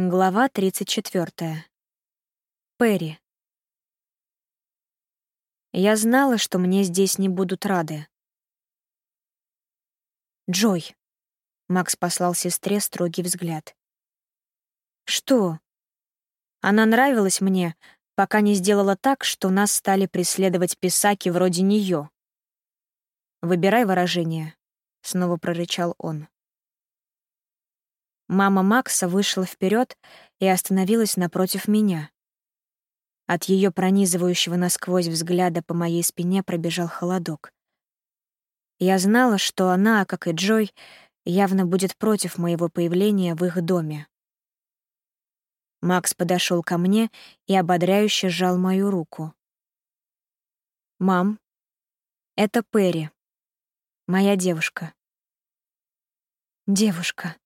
Глава 34. Перри. Я знала, что мне здесь не будут рады. «Джой», — Макс послал сестре строгий взгляд. «Что?» Она нравилась мне, пока не сделала так, что нас стали преследовать писаки вроде нее. «Выбирай выражение», — снова прорычал он. Мама Макса вышла вперед и остановилась напротив меня. От ее пронизывающего насквозь взгляда по моей спине пробежал холодок. Я знала, что она, как и Джой, явно будет против моего появления в их доме. Макс подошел ко мне и ободряюще сжал мою руку. «Мам, это Перри, моя девушка». «Девушка»,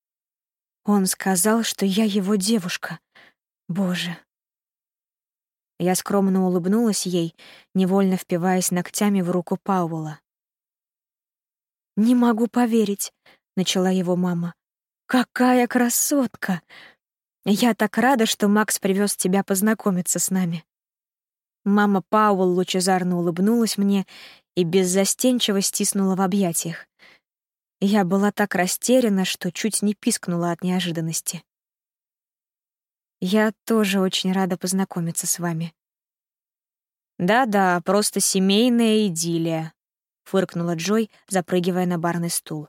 он сказал, что я его девушка. Боже. Я скромно улыбнулась ей, невольно впиваясь ногтями в руку Пауэлла. «Не могу поверить», — начала его мама. «Какая красотка! Я так рада, что Макс привез тебя познакомиться с нами». Мама Пауэлл лучезарно улыбнулась мне и беззастенчиво стиснула в объятиях. Я была так растеряна, что чуть не пискнула от неожиданности. Я тоже очень рада познакомиться с вами. Да-да, просто семейная идиллия, фыркнула Джой, запрыгивая на барный стул.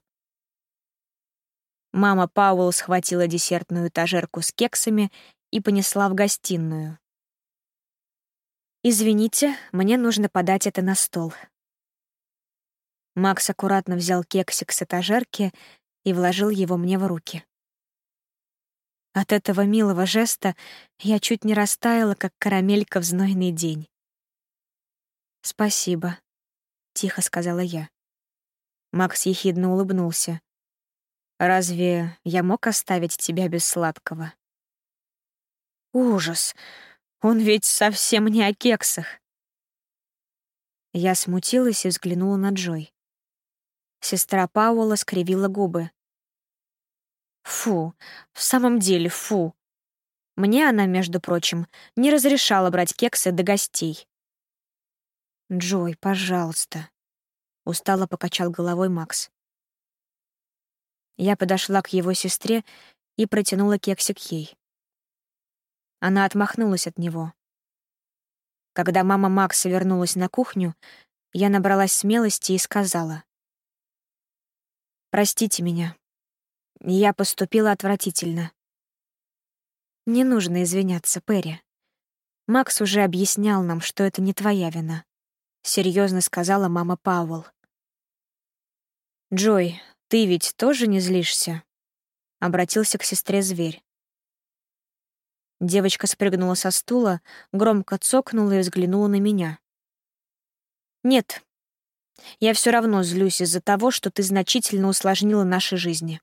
Мама Пауэлл схватила десертную этажерку с кексами и понесла в гостиную. «Извините, мне нужно подать это на стол», Макс аккуратно взял кексик с этажерки и вложил его мне в руки. От этого милого жеста я чуть не растаяла, как карамелька в знойный день. «Спасибо», — тихо сказала я. Макс ехидно улыбнулся. «Разве я мог оставить тебя без сладкого?» «Ужас! Он ведь совсем не о кексах!» Я смутилась и взглянула на Джой. Сестра Пауэлла скривила губы. Фу, в самом деле фу. Мне она, между прочим, не разрешала брать кексы до гостей. «Джой, пожалуйста», — устало покачал головой Макс. Я подошла к его сестре и протянула кексик ей. Она отмахнулась от него. Когда мама Макса вернулась на кухню, я набралась смелости и сказала. Простите меня. Я поступила отвратительно. Не нужно извиняться, Перри. Макс уже объяснял нам, что это не твоя вина. Серьезно сказала мама Пауэлл. «Джой, ты ведь тоже не злишься?» Обратился к сестре зверь. Девочка спрыгнула со стула, громко цокнула и взглянула на меня. «Нет, я все равно злюсь из-за того, что ты значительно усложнила наши жизни.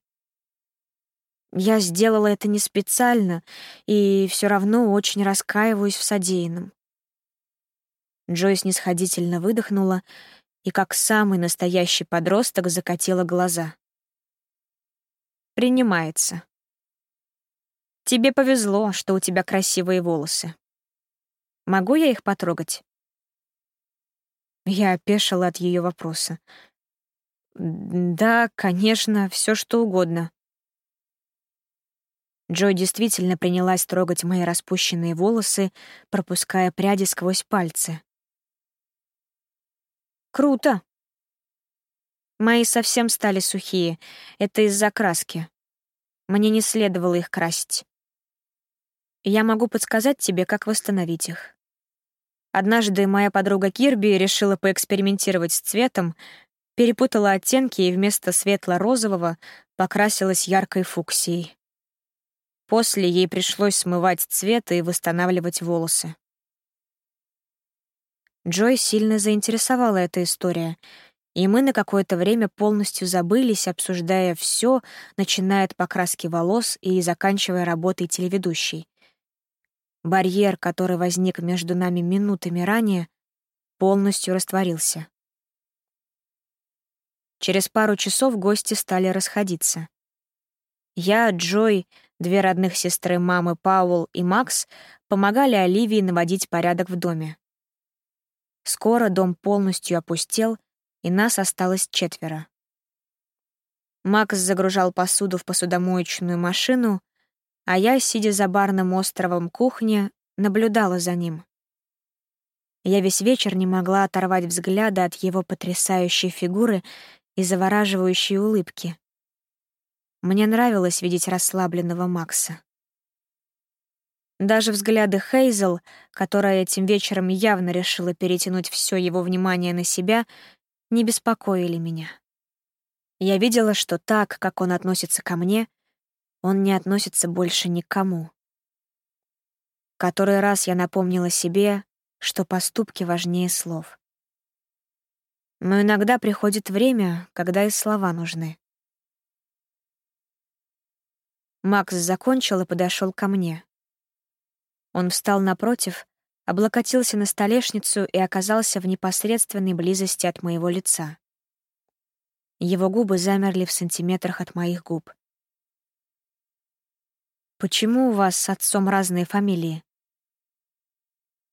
Я сделала это не специально и все равно очень раскаиваюсь в содеянном. Джойс снисходительно выдохнула и, как самый настоящий подросток, закатила глаза. «Принимается. Тебе повезло, что у тебя красивые волосы. Могу я их потрогать?» Я опешила от ее вопроса. «Да, конечно, все что угодно». Джой действительно принялась трогать мои распущенные волосы, пропуская пряди сквозь пальцы. «Круто!» Мои совсем стали сухие. Это из-за краски. Мне не следовало их красить. Я могу подсказать тебе, как восстановить их. Однажды моя подруга Кирби решила поэкспериментировать с цветом, перепутала оттенки и вместо светло-розового покрасилась яркой фуксией. После ей пришлось смывать цвет и восстанавливать волосы. Джой сильно заинтересовала эта история, и мы на какое-то время полностью забылись, обсуждая все, начиная от покраски волос и заканчивая работой телеведущей. Барьер, который возник между нами минутами ранее, полностью растворился. Через пару часов гости стали расходиться. Я, Джой, Две родных сестры мамы Пауэлл и Макс помогали Оливии наводить порядок в доме. Скоро дом полностью опустел, и нас осталось четверо. Макс загружал посуду в посудомоечную машину, а я, сидя за барным островом кухни, наблюдала за ним. Я весь вечер не могла оторвать взгляда от его потрясающей фигуры и завораживающей улыбки. Мне нравилось видеть расслабленного Макса. Даже взгляды Хейзел, которая этим вечером явно решила перетянуть все его внимание на себя, не беспокоили меня. Я видела, что так, как он относится ко мне, он не относится больше никому. Который раз я напомнила себе, что поступки важнее слов. Но иногда приходит время, когда и слова нужны. Макс закончил и подошел ко мне. Он встал напротив, облокотился на столешницу и оказался в непосредственной близости от моего лица. Его губы замерли в сантиметрах от моих губ. «Почему у вас с отцом разные фамилии?»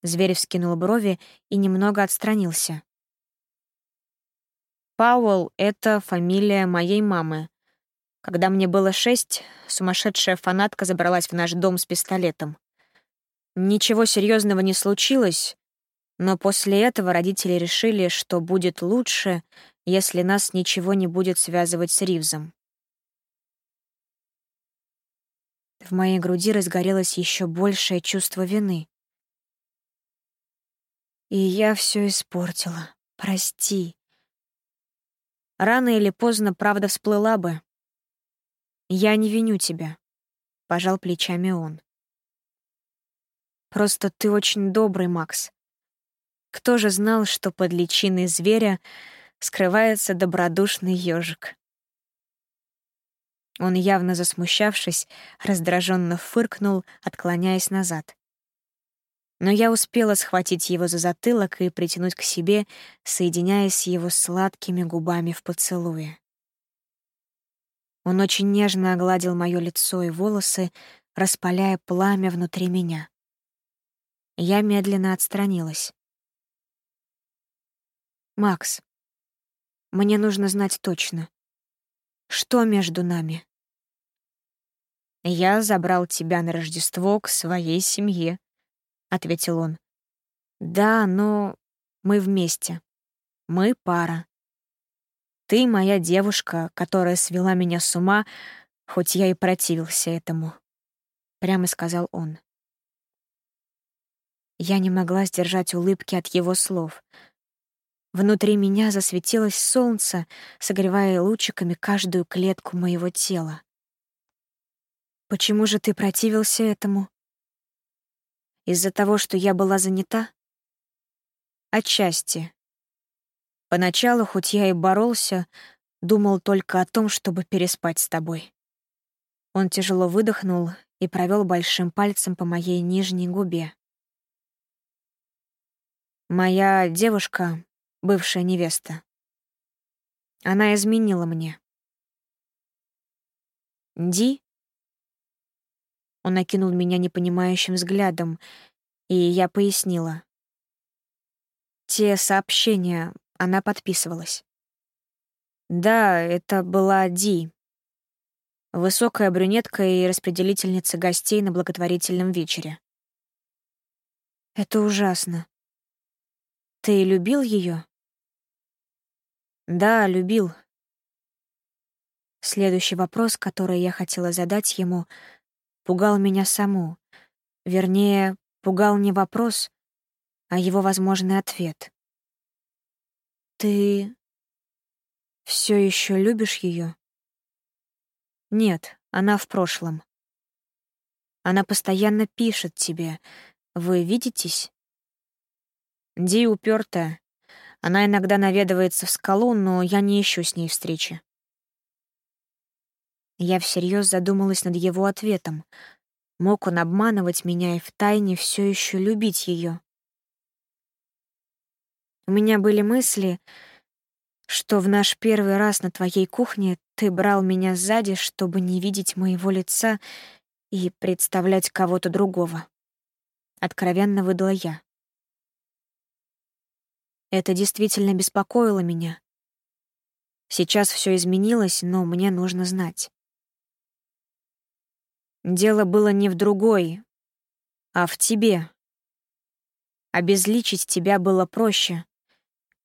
Зверь вскинул брови и немного отстранился. «Пауэлл — это фамилия моей мамы. Когда мне было шесть, сумасшедшая фанатка забралась в наш дом с пистолетом. Ничего серьезного не случилось, но после этого родители решили, что будет лучше, если нас ничего не будет связывать с Ривзом. В моей груди разгорелось еще большее чувство вины. И я все испортила. Прости. Рано или поздно правда всплыла бы. Я не виню тебя, — пожал плечами он. Просто ты очень добрый, Макс. Кто же знал, что под личиной зверя скрывается добродушный ежик? Он, явно засмущавшись, раздраженно фыркнул, отклоняясь назад. Но я успела схватить его за затылок и притянуть к себе, соединяясь с его сладкими губами в поцелуе. Он очень нежно огладил моё лицо и волосы, распаляя пламя внутри меня. Я медленно отстранилась. «Макс, мне нужно знать точно. Что между нами?» «Я забрал тебя на Рождество к своей семье», — ответил он. «Да, но мы вместе. Мы пара. Ты моя девушка, которая свела меня с ума, хоть я и противился этому», — прямо сказал он. Я не могла сдержать улыбки от его слов. Внутри меня засветилось солнце, согревая лучиками каждую клетку моего тела. «Почему же ты противился этому?» «Из-за того, что я была занята?» «Отчасти. Поначалу, хоть я и боролся, думал только о том, чтобы переспать с тобой». Он тяжело выдохнул и провел большим пальцем по моей нижней губе. Моя девушка, бывшая невеста. Она изменила мне. Ди? Он окинул меня непонимающим взглядом, и я пояснила. Те сообщения, она подписывалась. Да, это была Ди. Высокая брюнетка и распределительница гостей на благотворительном вечере. Это ужасно. Ты любил ее? Да, любил. Следующий вопрос, который я хотела задать ему, пугал меня саму. Вернее, пугал не вопрос, а его возможный ответ. Ты все еще любишь ее? Нет, она в прошлом. Она постоянно пишет тебе. Вы видитесь? Ди упертая. Она иногда наведывается в скалу, но я не ищу с ней встречи. Я всерьез задумалась над его ответом. Мог он обманывать меня и втайне все еще любить ее? У меня были мысли, что в наш первый раз на твоей кухне ты брал меня сзади, чтобы не видеть моего лица и представлять кого-то другого. Откровенно выдала я. Это действительно беспокоило меня. Сейчас все изменилось, но мне нужно знать. Дело было не в другой, а в тебе. Обезличить тебя было проще.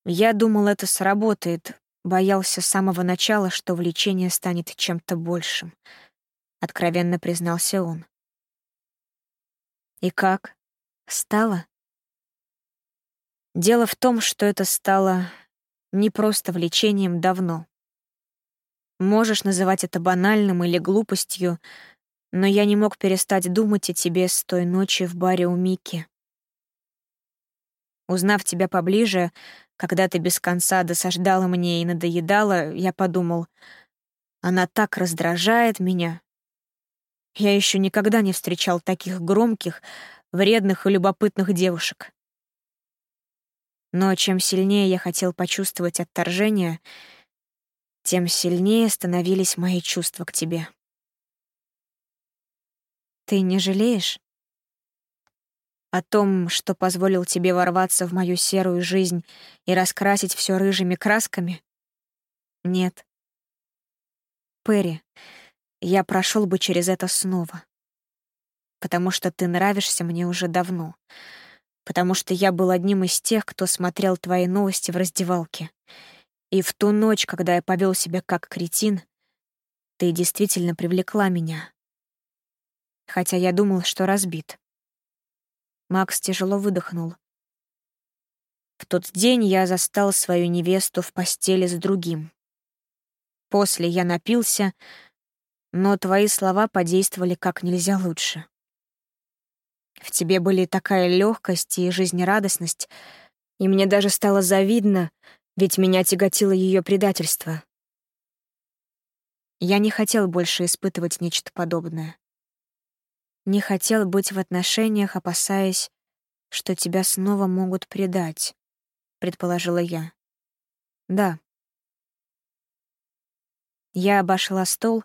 Я думал, это сработает, боялся с самого начала, что влечение станет чем-то большим. Откровенно признался он. И как? Стало? Дело в том, что это стало не просто влечением давно. Можешь называть это банальным или глупостью, но я не мог перестать думать о тебе с той ночи в баре у Мики. Узнав тебя поближе, когда ты без конца досаждала мне и надоедала, я подумал, она так раздражает меня. Я еще никогда не встречал таких громких, вредных и любопытных девушек. Но чем сильнее я хотел почувствовать отторжение, тем сильнее становились мои чувства к тебе. Ты не жалеешь? О том, что позволил тебе ворваться в мою серую жизнь и раскрасить все рыжими красками? Нет. Перри, я прошел бы через это снова. Потому что ты нравишься мне уже давно. Потому что я был одним из тех, кто смотрел твои новости в раздевалке. И в ту ночь, когда я повел себя как кретин, ты действительно привлекла меня, хотя я думал, что разбит. Макс тяжело выдохнул. В тот день я застал свою невесту в постели с другим. После я напился, но твои слова подействовали как нельзя лучше. В тебе были такая легкость и жизнерадостность, и мне даже стало завидно, ведь меня тяготило ее предательство. Я не хотел больше испытывать нечто подобное. Не хотел быть в отношениях, опасаясь, что тебя снова могут предать, предположила я. Да. Я обошла стол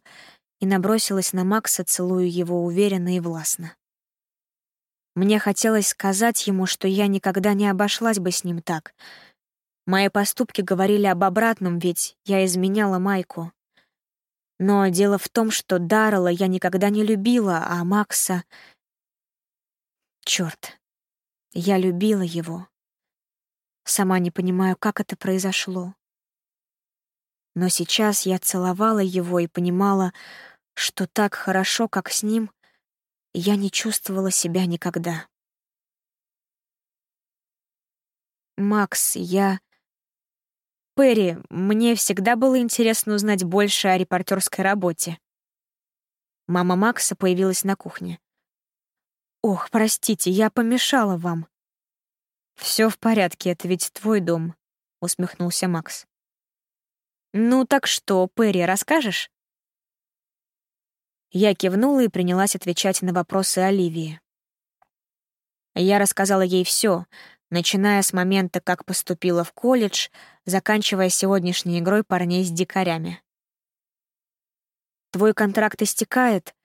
и набросилась на Макса, целуя его уверенно и властно. Мне хотелось сказать ему, что я никогда не обошлась бы с ним так. Мои поступки говорили об обратном, ведь я изменяла Майку. Но дело в том, что Даррела я никогда не любила, а Макса... Чёрт, я любила его. Сама не понимаю, как это произошло. Но сейчас я целовала его и понимала, что так хорошо, как с ним, я не чувствовала себя никогда. «Макс, я...» Перри, мне всегда было интересно узнать больше о репортерской работе. Мама Макса появилась на кухне. «Ох, простите, я помешала вам». Все в порядке, это ведь твой дом», — усмехнулся Макс. «Ну так что, Перри, расскажешь?» Я кивнула и принялась отвечать на вопросы Оливии. Я рассказала ей все, начиная с момента, как поступила в колледж, заканчивая сегодняшней игрой парней с дикарями. «Твой контракт истекает.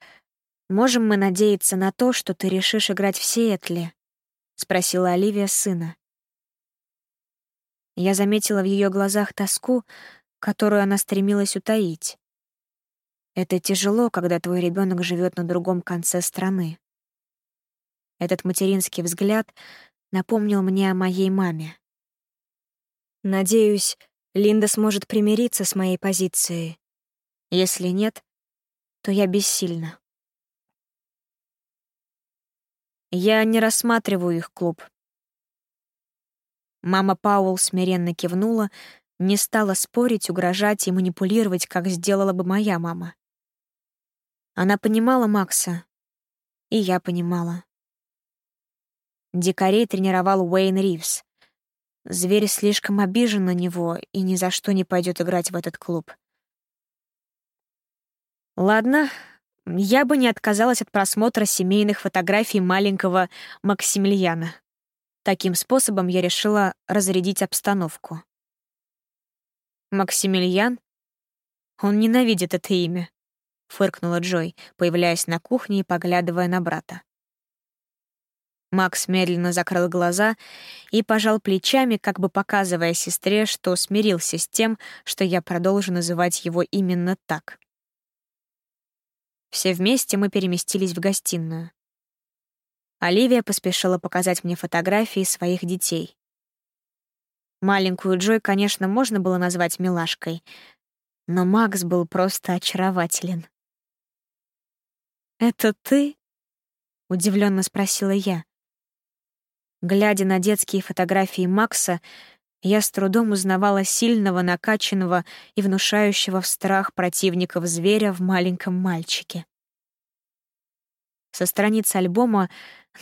Можем мы надеяться на то, что ты решишь играть в Сиэтле?» — спросила Оливия сына. Я заметила в ее глазах тоску, которую она стремилась утаить. Это тяжело, когда твой ребенок живет на другом конце страны. Этот материнский взгляд напомнил мне о моей маме. Надеюсь, Линда сможет примириться с моей позицией. Если нет, то я бессильна. Я не рассматриваю их клуб. Мама Пауэлл смиренно кивнула, не стала спорить, угрожать и манипулировать, как сделала бы моя мама. Она понимала Макса, и я понимала. Дикарей тренировал Уэйн Ривз. Зверь слишком обижен на него и ни за что не пойдет играть в этот клуб. Ладно, я бы не отказалась от просмотра семейных фотографий маленького Максимилиана. Таким способом я решила разрядить обстановку. Максимилиан? Он ненавидит это имя. — фыркнула Джой, появляясь на кухне и поглядывая на брата. Макс медленно закрыл глаза и пожал плечами, как бы показывая сестре, что смирился с тем, что я продолжу называть его именно так. Все вместе мы переместились в гостиную. Оливия поспешила показать мне фотографии своих детей. Маленькую Джой, конечно, можно было назвать милашкой, но Макс был просто очарователен. «Это ты?» — удивленно спросила я. Глядя на детские фотографии Макса, я с трудом узнавала сильного, накачанного и внушающего в страх противников зверя в маленьком мальчике. Со страниц альбома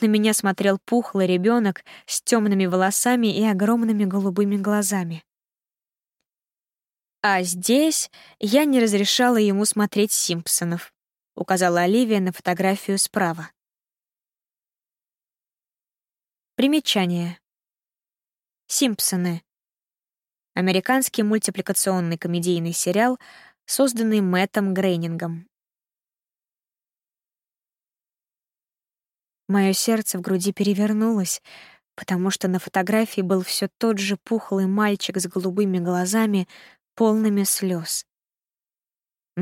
на меня смотрел пухлый ребенок с темными волосами и огромными голубыми глазами. А здесь я не разрешала ему смотреть «Симпсонов», — указала Оливия на фотографию справа. Примечание. «Симпсоны» — американский мультипликационный комедийный сериал, созданный Мэттом Грейнингом. Мое сердце в груди перевернулось, потому что на фотографии был все тот же пухлый мальчик с голубыми глазами, полными слез.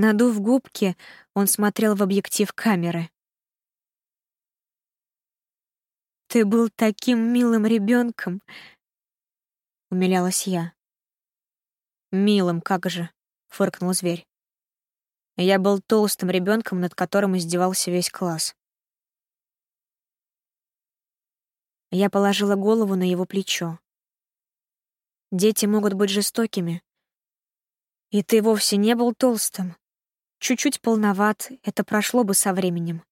Надув губки, он смотрел в объектив камеры. «Ты был таким милым ребенком, умилялась я. «Милым, как же!» — фыркнул зверь. Я был толстым ребенком, над которым издевался весь класс. Я положила голову на его плечо. Дети могут быть жестокими. И ты вовсе не был толстым. Чуть-чуть полноват, это прошло бы со временем.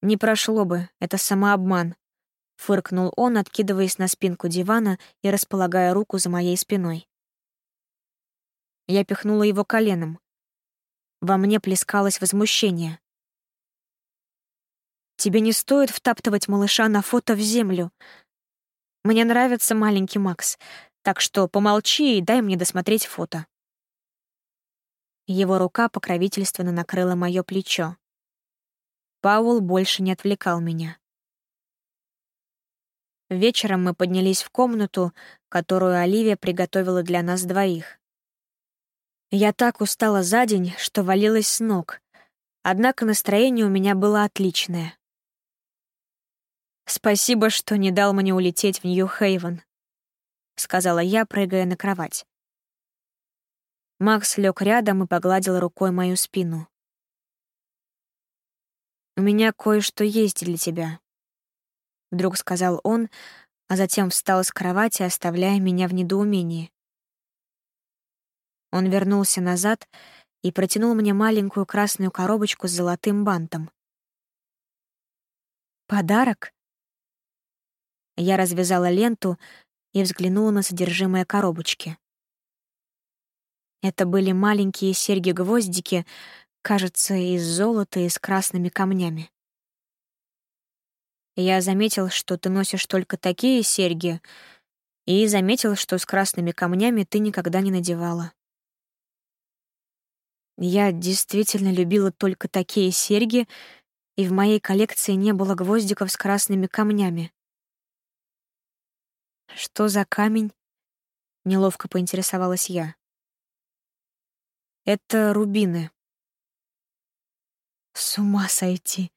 Не прошло бы, это самообман. Фыркнул он, откидываясь на спинку дивана и располагая руку за моей спиной. Я пихнула его коленом. Во мне плескалось возмущение. Тебе не стоит втаптывать малыша на фото в землю. Мне нравится маленький Макс, так что помолчи и дай мне досмотреть фото. Его рука покровительственно накрыла мое плечо. Паул больше не отвлекал меня. Вечером мы поднялись в комнату, которую Оливия приготовила для нас двоих. Я так устала за день, что валилась с ног, однако настроение у меня было отличное. «Спасибо, что не дал мне улететь в Нью-Хейвен», — сказала я, прыгая на кровать. Макс лег рядом и погладил рукой мою спину. «У меня кое-что есть для тебя», — вдруг сказал он, а затем встал с кровати, оставляя меня в недоумении. Он вернулся назад и протянул мне маленькую красную коробочку с золотым бантом. «Подарок?» Я развязала ленту и взглянула на содержимое коробочки. Это были маленькие серьги-гвоздики, кажется, из золота и с красными камнями. Я заметил, что ты носишь только такие серьги, и заметил, что с красными камнями ты никогда не надевала. Я действительно любила только такие серьги, и в моей коллекции не было гвоздиков с красными камнями. «Что за камень?» — неловко поинтересовалась я. «Это рубины». «С ума сойти!»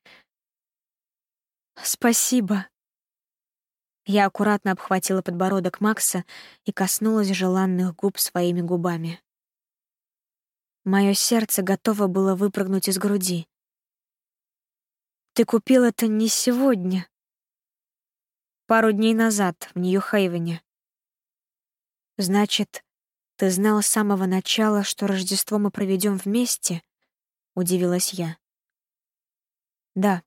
«Спасибо!» Я аккуратно обхватила подбородок Макса и коснулась желанных губ своими губами. Моё сердце готово было выпрыгнуть из груди. «Ты купил это не сегодня», пару дней назад в Нью-Хейвене. Значит, ты знал с самого начала, что Рождество мы проведем вместе? Удивилась я. Да,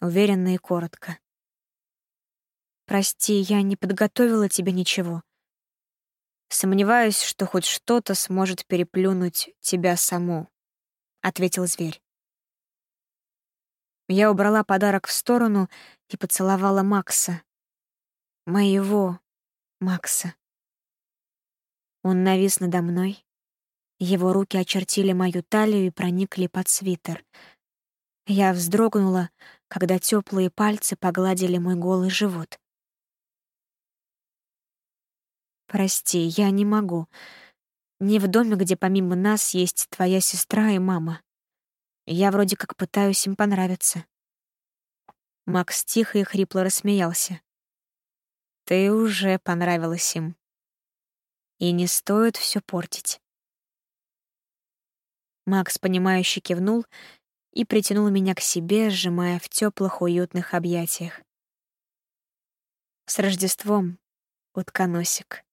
уверенно и коротко. Прости, я не подготовила тебе ничего. Сомневаюсь, что хоть что-то сможет переплюнуть тебя саму, ответил зверь. Я убрала подарок в сторону и поцеловала Макса. Моего Макса. Он навис надо мной, Его руки очертили мою талию и проникли под свитер. Я вздрогнула, когда теплые пальцы погладили мой голый живот. «Прости, я не могу. Не в доме, где помимо нас есть твоя сестра и мама. Я вроде как пытаюсь им понравиться». Макс тихо и хрипло рассмеялся. «Ты уже понравилась им. И не стоит все портить». Макс, понимающе кивнул и притянул меня к себе, сжимая в теплых, уютных объятиях. «С Рождеством, утконосик!»